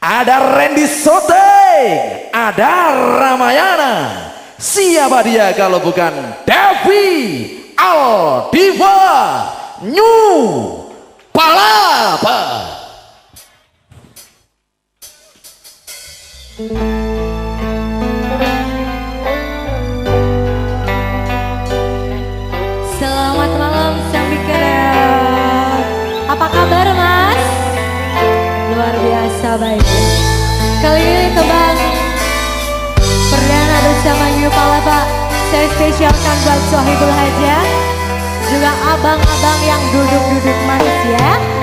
Ada Randy Soteng, ada Ramayana. Siapa dia kalau bukan Devi Aldiva New Palapa. Selamat baik Kali ini tebang Perdana bersama New Palapa Saya spesialkan buat Sohibul Haja Juga abang-abang yang duduk-duduk manis ya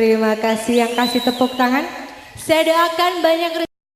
Terima kasih yang kasih tepuk tangan. Saya doakan banyak